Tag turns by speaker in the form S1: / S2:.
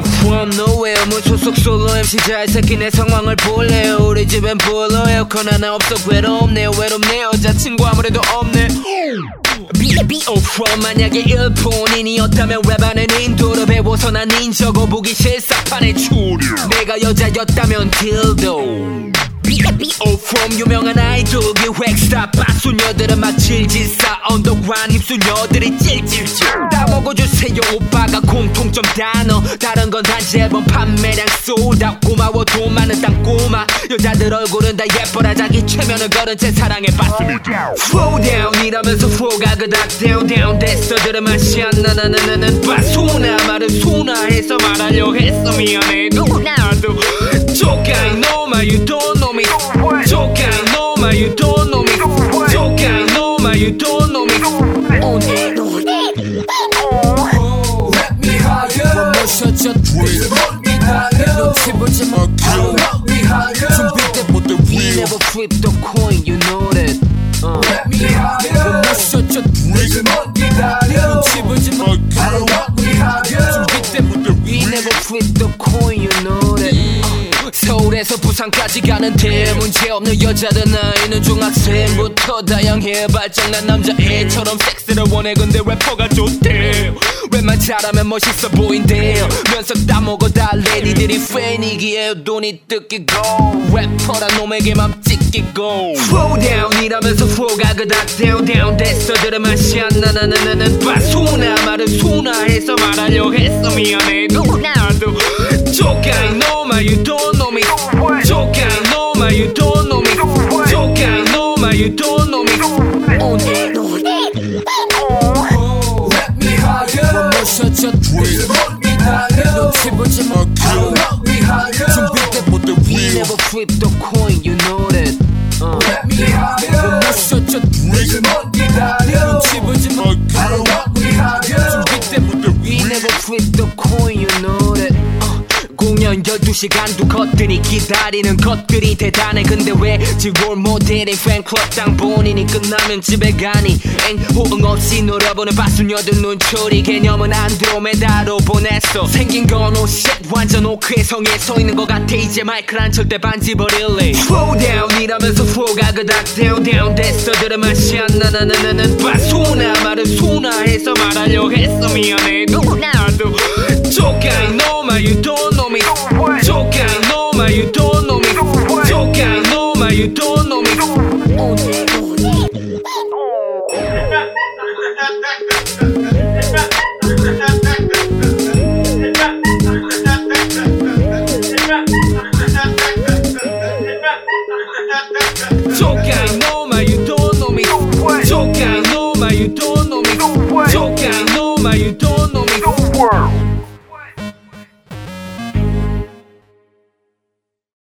S1: up from nowhere. 무소속 솔로 MC 잘 새끼 내 상황을 볼래요 우리 집엔 보일러. 에어컨 하나 없어. 괴롭네요 외롭네. 여자친구 아무래도 없네. B.O. from 만약에 일본인이었다면 랩하는 인도를 배워서 난 인적어 보기 실사판에 추려 내가 여자였다면 딜도. B.O. from 유명한 아이돌 기 획스타 빠소녀들은 막 질질싸 언더그라운드 힙소녀들이 찔찔찔. 다 먹어주세요 오빠가 공통점 단어. 다른 건 단지 앨범 판매량 쏟아. 고마워 돈 많은 땅꼬마. 여자들 얼굴은 다 예뻐라. 자기 최면을 걸은 제 사랑에 빠습니다. Flow down 이러면서 flow가 그닥 down down. 됐어 들으면 시안 나나나나는. 빠소나 말을 소나 해서 말하려 했어. 미안해. 누구나도 조카이 너마 you don't know me 오늘
S2: Let me higher
S3: 멋져져
S2: It's the road me higher
S3: 눈치 보지 마
S2: I'll rock me higher
S3: 준비 때부터
S1: We
S3: real
S1: never flip the coin you know that uh.
S2: Let me higher
S3: 멋져져
S2: It's the road me higher
S3: 눈치 보지 마
S1: 서울에서 부산까지 가는 데 문제없는 여자들 나이는 중학생부터 다양해. 발전한 남자애처럼 섹스를 원해. 근데 래퍼가 좋대. 랩만 잘하면 멋있어 보인대요 면석 따먹어 달래. 니들이 팬이기에 돈이 뜯기고 래퍼란 놈에게 맘 찢기고 Slow down 됐어. 들으면 시안나 나나나는 빠소나 말을 소나해서 말하려 했어. 미안해. 누구나도 you don't know me 오늘
S2: Let me higher
S3: 멋져져
S2: It's the road me higher
S3: 눈치 보지 마
S2: I'll rock me higher
S3: 준비 때부터
S1: We
S3: real
S1: never flip the coin you know that uh.
S2: Let me higher
S3: 멋져져
S1: 공연 12시간도 걷더니 기다리는 것들이 대단해. 근데 왜 지골 모델이 팬클럽 당 본인이 끝나면 집에 가니? 엥 호응 없이 노려보는 바수녀들 눈초리 개념은 안드로메다로 보냈어. 생긴 건 오쉣 완전 오크의 성에 서 있는 것 같아. 이제 마이크란 절대 반지 버릴래. Slow down 이러면서 flow가 그닥 down down 됐어. 들으면 시안 나나나나는 바소나 말을 소나해서 말하려 했어. 미안해 Yo no mayudono, me. Yo no mayudono, mi Yo no mayu tono mi